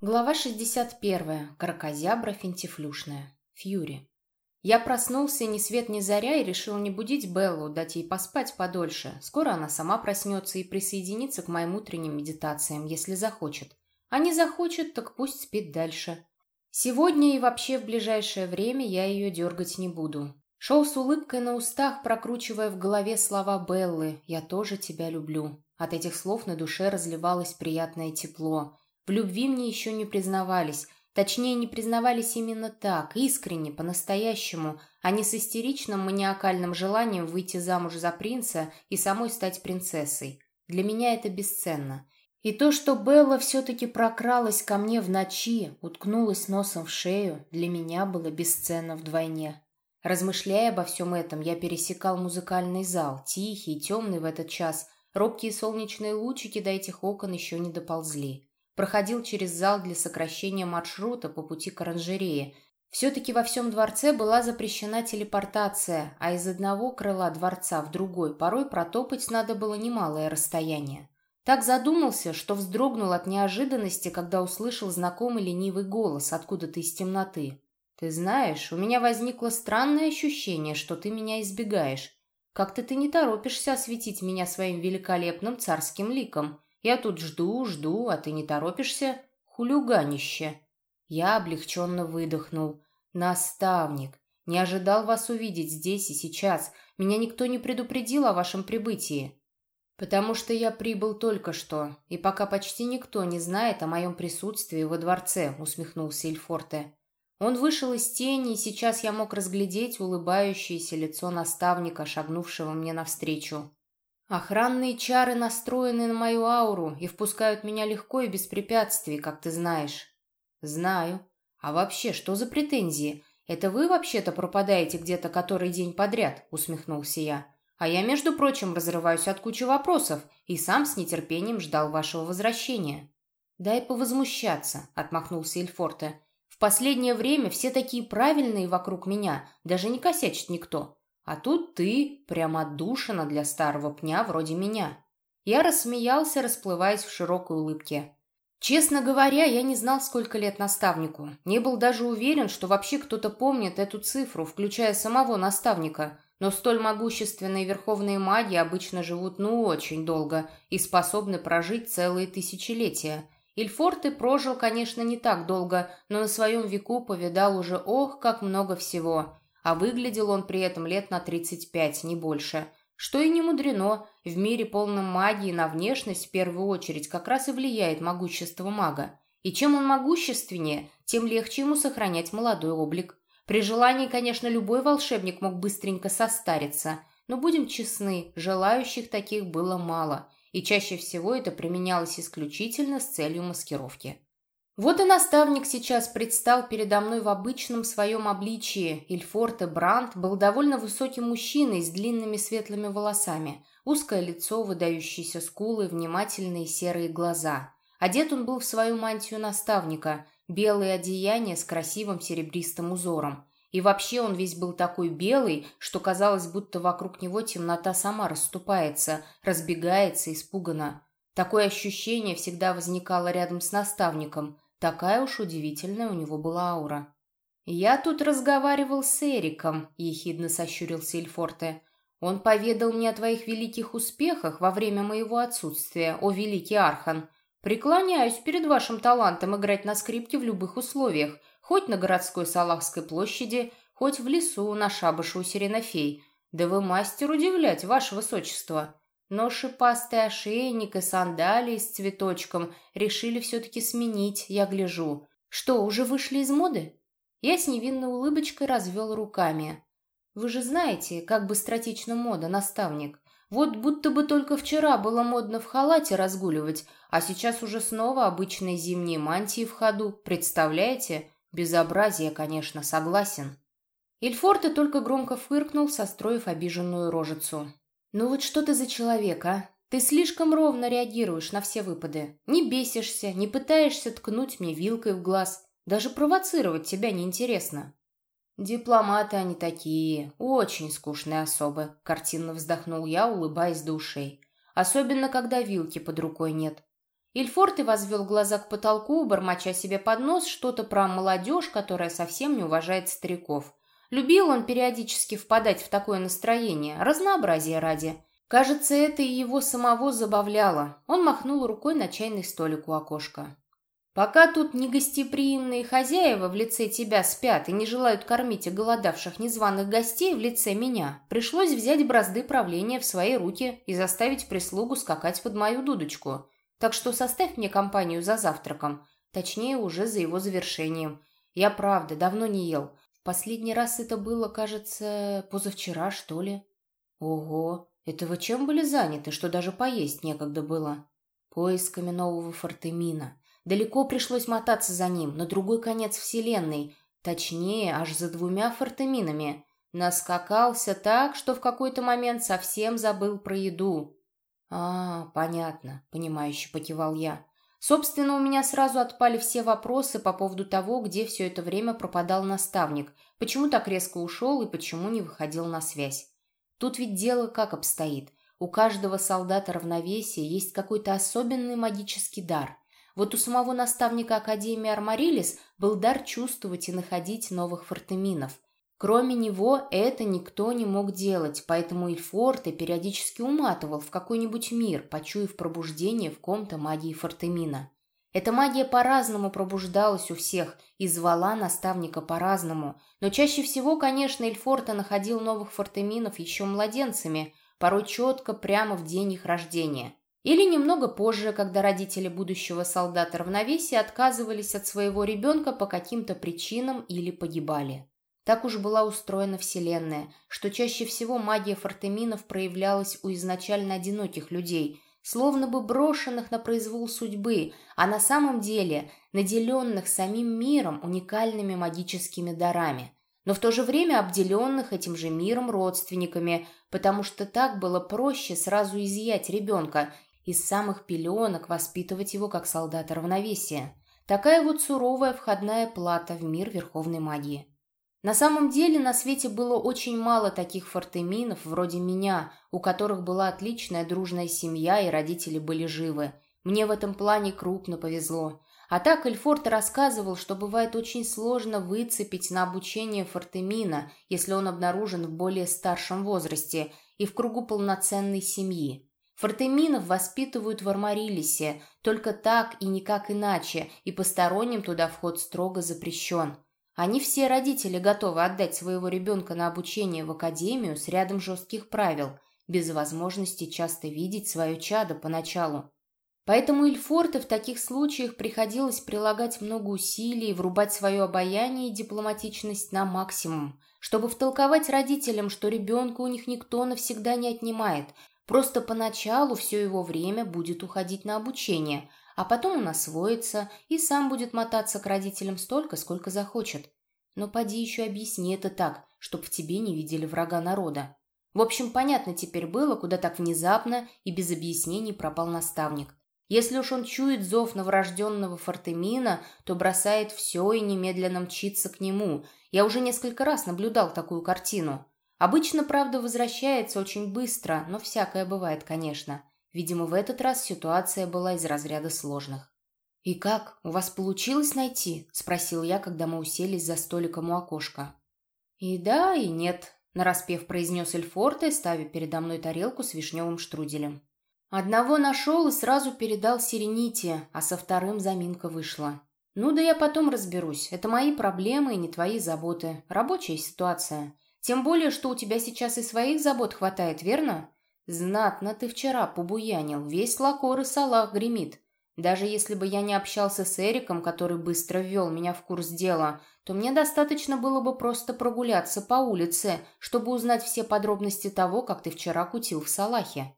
Глава 61. Кракозябра финтифлюшная. Фьюри. Я проснулся ни свет ни заря и решил не будить Беллу, дать ей поспать подольше. Скоро она сама проснется и присоединится к моим утренним медитациям, если захочет. А не захочет, так пусть спит дальше. Сегодня и вообще в ближайшее время я ее дергать не буду. Шел с улыбкой на устах, прокручивая в голове слова Беллы «Я тоже тебя люблю». От этих слов на душе разливалось приятное тепло – в любви мне еще не признавались, точнее, не признавались именно так, искренне, по-настоящему, а не с истеричным маниакальным желанием выйти замуж за принца и самой стать принцессой. Для меня это бесценно. И то, что Белла все-таки прокралась ко мне в ночи, уткнулась носом в шею, для меня было бесценно вдвойне. Размышляя обо всем этом, я пересекал музыкальный зал, тихий, темный в этот час. Робкие солнечные лучики до этих окон еще не доползли проходил через зал для сокращения маршрута по пути к оранжерее. Все-таки во всем дворце была запрещена телепортация, а из одного крыла дворца в другой порой протопать надо было немалое расстояние. Так задумался, что вздрогнул от неожиданности, когда услышал знакомый ленивый голос откуда-то из темноты. «Ты знаешь, у меня возникло странное ощущение, что ты меня избегаешь. Как-то ты не торопишься осветить меня своим великолепным царским ликом. Я тут жду, жду, а ты не торопишься? Хулюганище!» Я облегченно выдохнул. «Наставник! Не ожидал вас увидеть здесь и сейчас. Меня никто не предупредил о вашем прибытии». «Потому что я прибыл только что, и пока почти никто не знает о моем присутствии во дворце», — усмехнулся Эльфорте. Он вышел из тени, и сейчас я мог разглядеть улыбающееся лицо наставника, шагнувшего мне навстречу. Охранные чары настроены на мою ауру и впускают меня легко и без препятствий, как ты знаешь. Знаю. А вообще, что за претензии? Это вы вообще-то пропадаете где-то который день подряд, усмехнулся я. А я, между прочим, разрываюсь от кучи вопросов и сам с нетерпением ждал вашего возвращения. Дай повозмущаться, отмахнулся Эльфорте. В последнее время все такие правильные вокруг меня, даже не косячит никто. А тут ты прям отдушина для старого пня вроде меня. Я рассмеялся, расплываясь в широкой улыбке. Честно говоря, я не знал, сколько лет наставнику. Не был даже уверен, что вообще кто-то помнит эту цифру, включая самого наставника. Но столь могущественные верховные маги обычно живут ну очень долго и способны прожить целые тысячелетия. Ильфорте прожил, конечно, не так долго, но на своем веку повидал уже ох, как много всего а выглядел он при этом лет на 35, не больше. Что и не мудрено, в мире полном магии на внешность в первую очередь как раз и влияет могущество мага. И чем он могущественнее, тем легче ему сохранять молодой облик. При желании, конечно, любой волшебник мог быстренько состариться, но будем честны, желающих таких было мало, и чаще всего это применялось исключительно с целью маскировки. Вот и наставник сейчас предстал передо мной в обычном своем обличии. Ильфорте Брандт был довольно высоким мужчиной с длинными светлыми волосами, узкое лицо, выдающиеся скулы, внимательные серые глаза. Одет он был в свою мантию наставника, белое одеяние с красивым серебристым узором. И вообще он весь был такой белый, что казалось, будто вокруг него темнота сама расступается, разбегается испуганно. Такое ощущение всегда возникало рядом с наставником – Такая уж удивительная у него была аура. «Я тут разговаривал с Эриком», — ехидно сощурился Эльфорте. «Он поведал мне о твоих великих успехах во время моего отсутствия, о великий Архан. Преклоняюсь перед вашим талантом играть на скрипке в любых условиях, хоть на городской Салахской площади, хоть в лесу на шабаше у Сиренофей. Да вы мастер удивлять, ваше высочество. Но шипастый ошейник и сандалии с цветочком решили все-таки сменить, я гляжу. Что, уже вышли из моды? Я с невинной улыбочкой развел руками. Вы же знаете, как быстротечна мода, наставник. Вот будто бы только вчера было модно в халате разгуливать, а сейчас уже снова обычные зимние мантии в ходу. Представляете? Безобразие, конечно, согласен. Ильфорте только громко фыркнул, состроив обиженную рожицу. «Ну вот что ты за человек, а? Ты слишком ровно реагируешь на все выпады. Не бесишься, не пытаешься ткнуть мне вилкой в глаз. Даже провоцировать тебя неинтересно». «Дипломаты они такие, очень скучные особы», — картинно вздохнул я, улыбаясь до ушей. «Особенно, когда вилки под рукой нет». Ильфорт и возвел глаза к потолку, бормоча себе под нос что-то про молодежь, которая совсем не уважает стариков. Любил он периодически впадать в такое настроение, разнообразие ради. Кажется, это и его самого забавляло. Он махнул рукой на чайный столик у окошка. Пока тут негостеприимные хозяева в лице тебя спят и не желают кормить оголодавших незваных гостей в лице меня, пришлось взять бразды правления в свои руки и заставить прислугу скакать под мою дудочку. Так что составь мне компанию за завтраком, точнее, уже за его завершением. Я, правда, давно не ел. Последний раз это было, кажется, позавчера, что ли. Ого, это вы чем были заняты, что даже поесть некогда было? Поисками нового Фортемина. Далеко пришлось мотаться за ним, на другой конец вселенной, точнее, аж за двумя фортеминами. Наскакался так, что в какой-то момент совсем забыл про еду. «А, понятно», — понимающе покивал я. Собственно, у меня сразу отпали все вопросы по поводу того, где все это время пропадал наставник, почему так резко ушел и почему не выходил на связь. Тут ведь дело как обстоит. У каждого солдата равновесия есть какой-то особенный магический дар. Вот у самого наставника Академии Армарилис был дар чувствовать и находить новых фортеминов. Кроме него это никто не мог делать, поэтому Ильфорте периодически уматывал в какой-нибудь мир, почуяв пробуждение в ком-то магии фортемина. Эта магия по-разному пробуждалась у всех и звала наставника по-разному, но чаще всего, конечно, Эльфорта находил новых фортеминов еще младенцами, порой четко прямо в день их рождения. Или немного позже, когда родители будущего солдата равновесия отказывались от своего ребенка по каким-то причинам или погибали. Так уж была устроена Вселенная, что чаще всего магия фортеминов проявлялась у изначально одиноких людей, словно бы брошенных на произвол судьбы, а на самом деле наделенных самим миром уникальными магическими дарами, но в то же время обделенных этим же миром родственниками, потому что так было проще сразу изъять ребенка из самых пеленок воспитывать его как солдата равновесия. Такая вот суровая входная плата в мир верховной магии. На самом деле на свете было очень мало таких фортеминов, вроде меня, у которых была отличная дружная семья и родители были живы. Мне в этом плане крупно повезло. А так Эльфорт рассказывал, что бывает очень сложно выцепить на обучение фортемина, если он обнаружен в более старшем возрасте и в кругу полноценной семьи. Фортеминов воспитывают в Армарилисе, только так и никак иначе, и посторонним туда вход строго запрещен. Они все родители готовы отдать своего ребенка на обучение в академию с рядом жестких правил, без возможности часто видеть свое чадо поначалу. Поэтому Ильфорте в таких случаях приходилось прилагать много усилий, врубать свое обаяние и дипломатичность на максимум, чтобы втолковать родителям, что ребенка у них никто навсегда не отнимает, Просто поначалу все его время будет уходить на обучение, а потом он освоится и сам будет мотаться к родителям столько, сколько захочет. Но поди еще объясни это так, чтоб в тебе не видели врага народа. В общем, понятно теперь было, куда так внезапно и без объяснений пропал наставник. Если уж он чует зов новорожденного Фортемина, то бросает все и немедленно мчится к нему. Я уже несколько раз наблюдал такую картину. Обычно, правда, возвращается очень быстро, но всякое бывает, конечно. Видимо, в этот раз ситуация была из разряда сложных. «И как, у вас получилось найти?» – спросил я, когда мы уселись за столиком у окошка. «И да, и нет», – нараспев произнес Эльфорте, ставя передо мной тарелку с вишневым штруделем. «Одного нашел и сразу передал Сирените, а со вторым заминка вышла. Ну да я потом разберусь, это мои проблемы и не твои заботы, рабочая ситуация. Тем более, что у тебя сейчас и своих забот хватает, верно? Знатно ты вчера побуянил, весь лакор и салах гремит. Даже если бы я не общался с Эриком, который быстро ввел меня в курс дела, то мне достаточно было бы просто прогуляться по улице, чтобы узнать все подробности того, как ты вчера кутил в Салахе.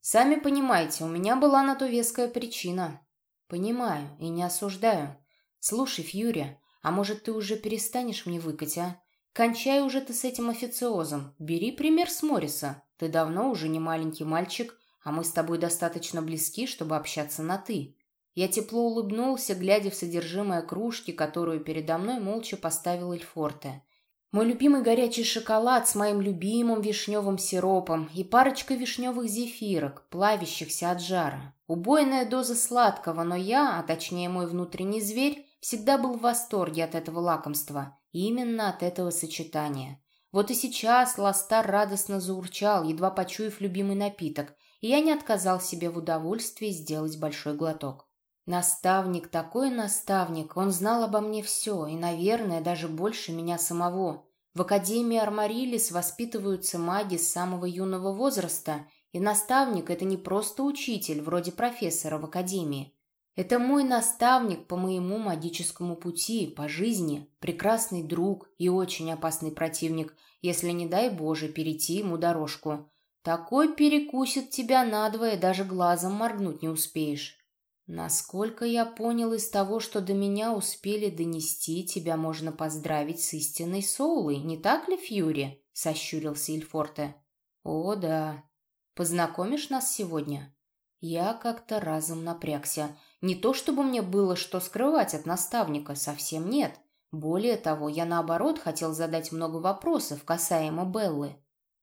Сами понимаете, у меня была на то веская причина. Понимаю и не осуждаю. Слушай, Фьюри, а может, ты уже перестанешь мне выкать, а? Кончай уже ты с этим официозом. Бери пример с Морриса. Ты давно уже не маленький мальчик, а мы с тобой достаточно близки, чтобы общаться на «ты». Я тепло улыбнулся, глядя в содержимое кружки, которую передо мной молча поставил Эльфорте. Мой любимый горячий шоколад с моим любимым вишневым сиропом и парочка вишневых зефирок, плавящихся от жара. Убойная доза сладкого, но я, а точнее мой внутренний зверь, всегда был в восторге от этого лакомства. Именно от этого сочетания. Вот и сейчас Ластар радостно заурчал, едва почуяв любимый напиток, и я не отказал себе в удовольствии сделать большой глоток. Наставник такой наставник, он знал обо мне все, и, наверное, даже больше меня самого. В Академии Армарилис воспитываются маги с самого юного возраста, и наставник — это не просто учитель, вроде профессора в Академии. Это мой наставник по моему магическому пути, по жизни, прекрасный друг и очень опасный противник, если, не дай Боже, перейти ему дорожку. Такой перекусит тебя надвое, даже глазом моргнуть не успеешь. Насколько я понял из того, что до меня успели донести, тебя можно поздравить с истинной Соулой, не так ли, Фьюри? Сощурился Ильфорте. О, да. Познакомишь нас сегодня? Я как-то разом напрягся. Не то чтобы мне было что скрывать от наставника, совсем нет. Более того, я наоборот хотел задать много вопросов касаемо Беллы.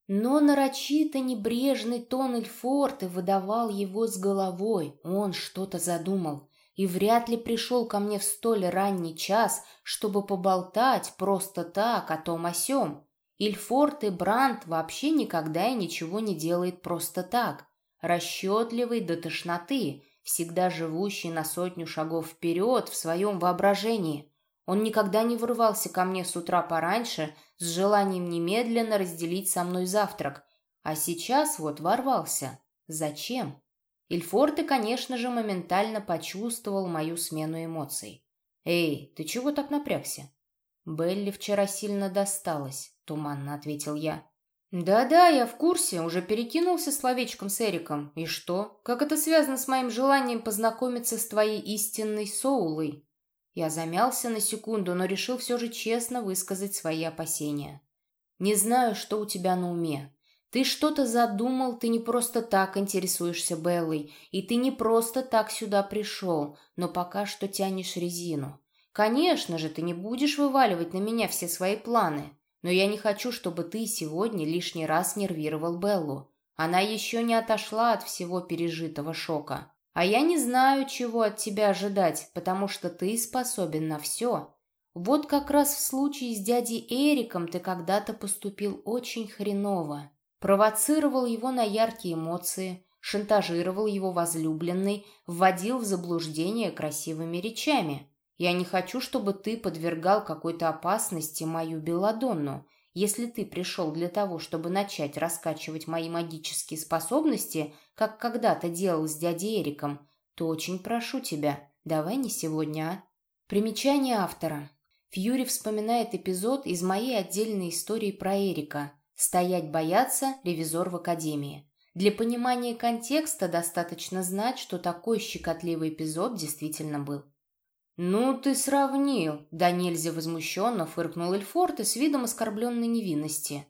Но нарочито небрежный тон Эльфорта выдавал его с головой. Он что-то задумал и вряд ли пришел ко мне в столь ранний час, чтобы поболтать просто так о том о сём. Ильфорт и Брандт вообще никогда и ничего не делает просто так. Расчетливый до тошноты, всегда живущий на сотню шагов вперед в своем воображении. Он никогда не вырывался ко мне с утра пораньше с желанием немедленно разделить со мной завтрак, а сейчас вот ворвался. Зачем? Ильфорте, конечно же, моментально почувствовал мою смену эмоций. «Эй, ты чего так напрягся?» «Белли вчера сильно досталось», — туманно ответил я. «Да-да, я в курсе, уже перекинулся словечком с Эриком. И что? Как это связано с моим желанием познакомиться с твоей истинной Соулой?» Я замялся на секунду, но решил все же честно высказать свои опасения. «Не знаю, что у тебя на уме. Ты что-то задумал, ты не просто так интересуешься Беллой, и ты не просто так сюда пришел, но пока что тянешь резину. Конечно же, ты не будешь вываливать на меня все свои планы, но я не хочу, чтобы ты сегодня лишний раз нервировал Беллу. Она еще не отошла от всего пережитого шока. А я не знаю, чего от тебя ожидать, потому что ты способен на все. Вот как раз в случае с дядей Эриком ты когда-то поступил очень хреново. Провоцировал его на яркие эмоции, шантажировал его возлюбленный, вводил в заблуждение красивыми речами. Я не хочу, чтобы ты подвергал какой-то опасности мою Беладонну, если ты пришел для того, чтобы начать раскачивать мои магические способности, как когда-то делал с дядей Эриком, то очень прошу тебя, давай не сегодня, а? Примечание автора. Фьюри вспоминает эпизод из моей отдельной истории про Эрика «Стоять бояться. Ревизор в Академии». Для понимания контекста достаточно знать, что такой щекотливый эпизод действительно был. «Ну ты сравнил!» — да нельзя возмущенно фыркнул Эльфорд и с видом оскорбленной невинности.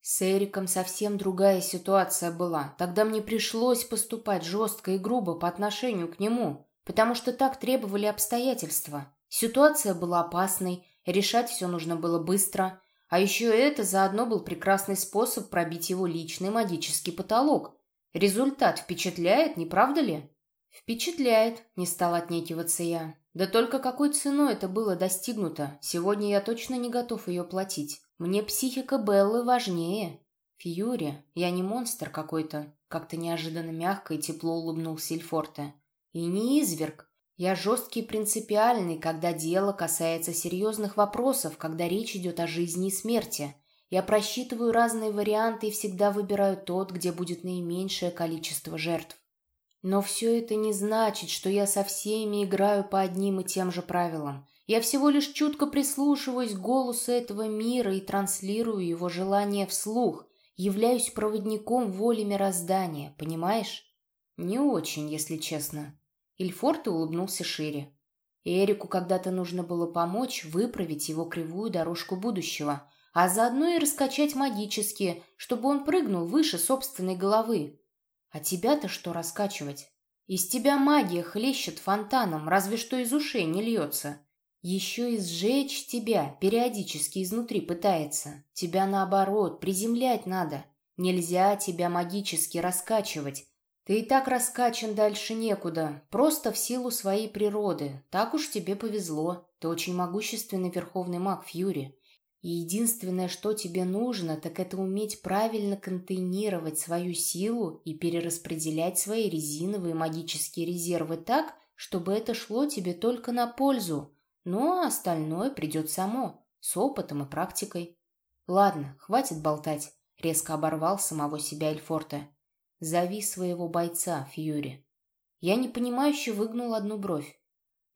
С Эриком совсем другая ситуация была. Тогда мне пришлось поступать жестко и грубо по отношению к нему, потому что так требовали обстоятельства. Ситуация была опасной, решать все нужно было быстро, а еще это заодно был прекрасный способ пробить его личный магический потолок. Результат впечатляет, не правда ли? Впечатляет, не стал отнекиваться я. Да только какой ценой это было достигнуто, сегодня я точно не готов ее платить. Мне психика Беллы важнее. Фьюри, я не монстр какой-то, как-то неожиданно мягко и тепло улыбнулся Эльфорте. И не изверг. Я жесткий и принципиальный, когда дело касается серьезных вопросов, когда речь идет о жизни и смерти. Я просчитываю разные варианты и всегда выбираю тот, где будет наименьшее количество жертв. Но все это не значит, что я со всеми играю по одним и тем же правилам. Я всего лишь чутко прислушиваюсь к голосу этого мира и транслирую его желание вслух, являюсь проводником воли мироздания, понимаешь? Не очень, если честно. Ильфорт улыбнулся шире. Эрику когда-то нужно было помочь выправить его кривую дорожку будущего, а заодно и раскачать магически, чтобы он прыгнул выше собственной головы. А тебя-то что раскачивать? Из тебя магия хлещет фонтаном, разве что из ушей не льется. Еще и сжечь тебя периодически изнутри пытается. Тебя, наоборот, приземлять надо. Нельзя тебя магически раскачивать. Ты и так раскачан дальше некуда, просто в силу своей природы. Так уж тебе повезло. Ты очень могущественный верховный маг Фьюри. Единственное, что тебе нужно, так это уметь правильно контейнировать свою силу и перераспределять свои резиновые магические резервы так, чтобы это шло тебе только на пользу. Ну, а остальное придет само, с опытом и практикой. Ладно, хватит болтать, резко оборвал самого себя Эльфорте. Зови своего бойца, Фьюри. Я непонимающе выгнул одну бровь.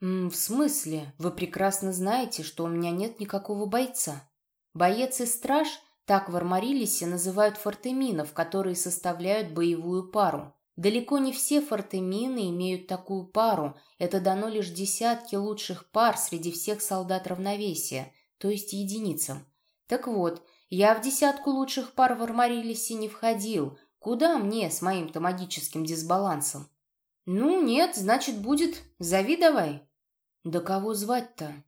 «М, «В смысле? Вы прекрасно знаете, что у меня нет никакого бойца. Боец и страж так в Армарилисе называют фортеминов, которые составляют боевую пару. Далеко не все фортемины имеют такую пару, это дано лишь десятки лучших пар среди всех солдат равновесия, то есть единицам. Так вот, я в десятку лучших пар в Армарилисе не входил. Куда мне с моим-то магическим дисбалансом? Ну, нет, значит, будет. Зови давай. Да кого звать-то?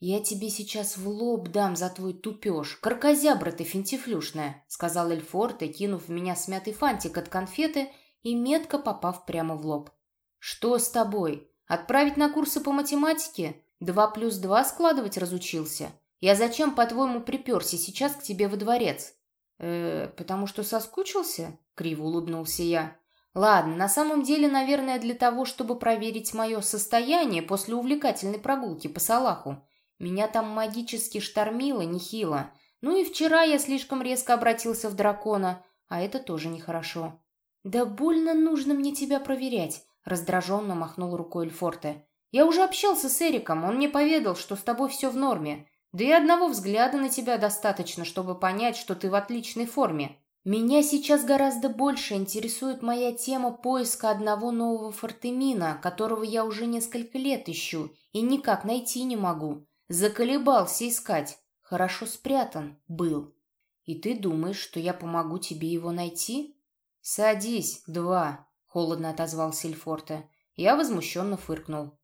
«Я тебе сейчас в лоб дам за твой тупеж. Каркозябра ты финтифлюшная», — сказал Эльфорд, и, кинув в меня смятый фантик от конфеты и метко попав прямо в лоб. «Что с тобой? Отправить на курсы по математике? Два плюс два складывать разучился? Я зачем, по-твоему, приперся сейчас к тебе во дворец?» «Э, потому что соскучился?» — криво улыбнулся я. «Ладно, на самом деле, наверное, для того, чтобы проверить мое состояние после увлекательной прогулки по Салаху. Меня там магически штормило нехило. Ну и вчера я слишком резко обратился в дракона, а это тоже нехорошо. «Да больно нужно мне тебя проверять», — раздраженно махнул рукой Эльфорте. «Я уже общался с Эриком, он мне поведал, что с тобой все в норме. Да и одного взгляда на тебя достаточно, чтобы понять, что ты в отличной форме. Меня сейчас гораздо больше интересует моя тема поиска одного нового фортемина, которого я уже несколько лет ищу и никак найти не могу. Заколебался искать. Хорошо спрятан был. И ты думаешь, что я помогу тебе его найти? Садись, два, холодно отозвался Эльфорте. Я возмущенно фыркнул.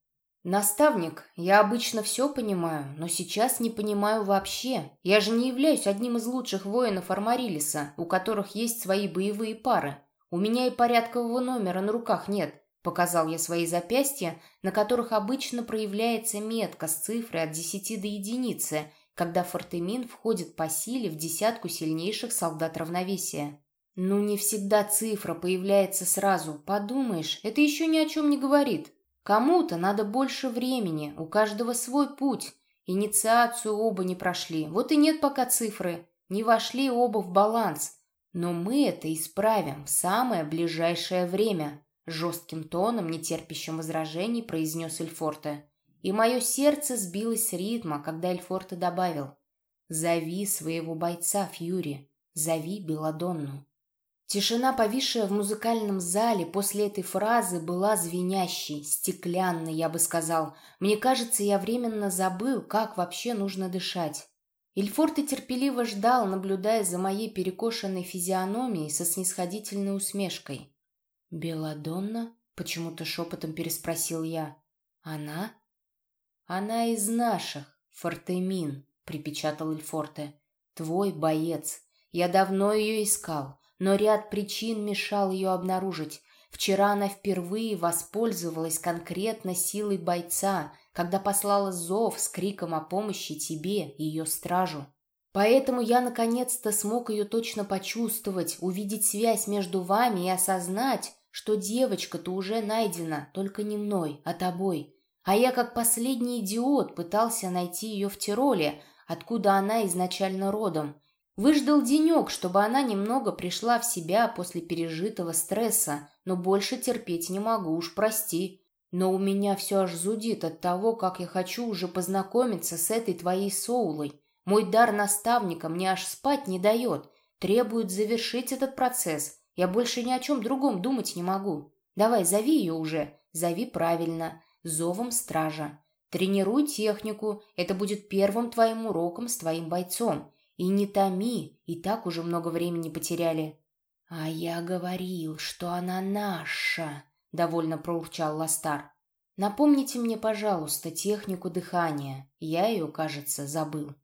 «Наставник, я обычно все понимаю, но сейчас не понимаю вообще. Я же не являюсь одним из лучших воинов Армарилиса, у которых есть свои боевые пары. У меня и порядкового номера на руках нет. Показал я свои запястья, на которых обычно проявляется метка с цифрой от 10 до единицы, когда Фортемин входит по силе в десятку сильнейших солдат равновесия. Ну, не всегда цифра появляется сразу. Подумаешь, это еще ни о чем не говорит. Кому-то надо больше времени, у каждого свой путь. Инициацию оба не прошли, вот и нет пока цифры. Не вошли оба в баланс. Но мы это исправим в самое ближайшее время. Жестким тоном, не терпящим возражений, произнес Эльфорте. И мое сердце сбилось с ритма, когда Эльфорте добавил. «Зови своего бойца, Фьюри. Зови Беладонну». Тишина, повисшая в музыкальном зале после этой фразы, была звенящей, стеклянной, я бы сказал. Мне кажется, я временно забыл, как вообще нужно дышать. Ильфорте терпеливо ждал, наблюдая за моей перекошенной физиономией со снисходительной усмешкой. «Беладонна?» — почему-то шепотом переспросил я. «Она?» «Она из наших, Фортемин», — припечатал Эльфорте. «Твой боец. Я давно ее искал, но ряд причин мешал ее обнаружить. Вчера она впервые воспользовалась конкретно силой бойца, когда послала зов с криком о помощи тебе и ее стражу. Поэтому я наконец-то смог ее точно почувствовать, увидеть связь между вами и осознать, что девочка-то уже найдена, только не мной, а тобой. А я, как последний идиот, пытался найти ее в Тироле, откуда она изначально родом. Выждал денек, чтобы она немного пришла в себя после пережитого стресса, но больше терпеть не могу, уж прости. Но у меня все аж зудит от того, как я хочу уже познакомиться с этой твоей Соулой. Мой дар наставника мне аж спать не дает, требует завершить этот процесс – я больше ни о чем другом думать не могу. Давай, зови ее уже. Зови правильно. Зовом стража. Тренируй технику. Это будет первым твоим уроком с твоим бойцом. И не томи. И так уже много времени потеряли. А я говорил, что она наша, довольно проурчал Ластар. Напомните мне, пожалуйста, технику дыхания. Я ее, кажется, забыл.